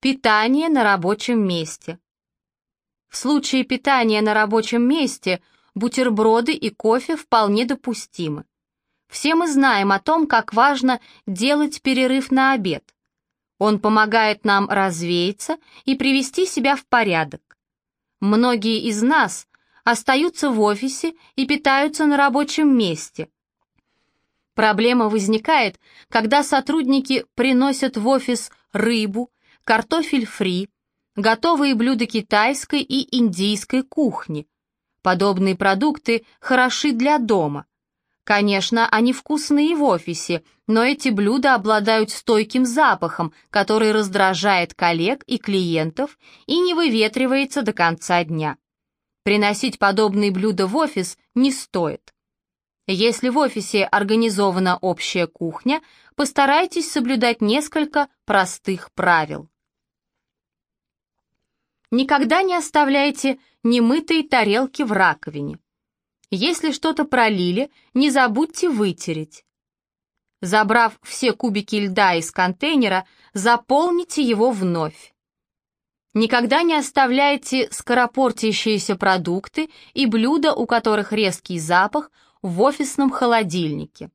Питание на рабочем месте. В случае питания на рабочем месте бутерброды и кофе вполне допустимы. Все мы знаем о том, как важно делать перерыв на обед. Он помогает нам развеяться и привести себя в порядок. Многие из нас остаются в офисе и питаются на рабочем месте. Проблема возникает, когда сотрудники приносят в офис рыбу, картофель фри, готовые блюда китайской и индийской кухни. Подобные продукты хороши для дома. Конечно, они вкусные в офисе, но эти блюда обладают стойким запахом, который раздражает коллег и клиентов и не выветривается до конца дня. Приносить подобные блюда в офис не стоит. Если в офисе организована общая кухня, постарайтесь соблюдать несколько простых правил. Никогда не оставляйте немытые тарелки в раковине. Если что-то пролили, не забудьте вытереть. Забрав все кубики льда из контейнера, заполните его вновь. Никогда не оставляйте скоропортящиеся продукты и блюда, у которых резкий запах, в офисном холодильнике.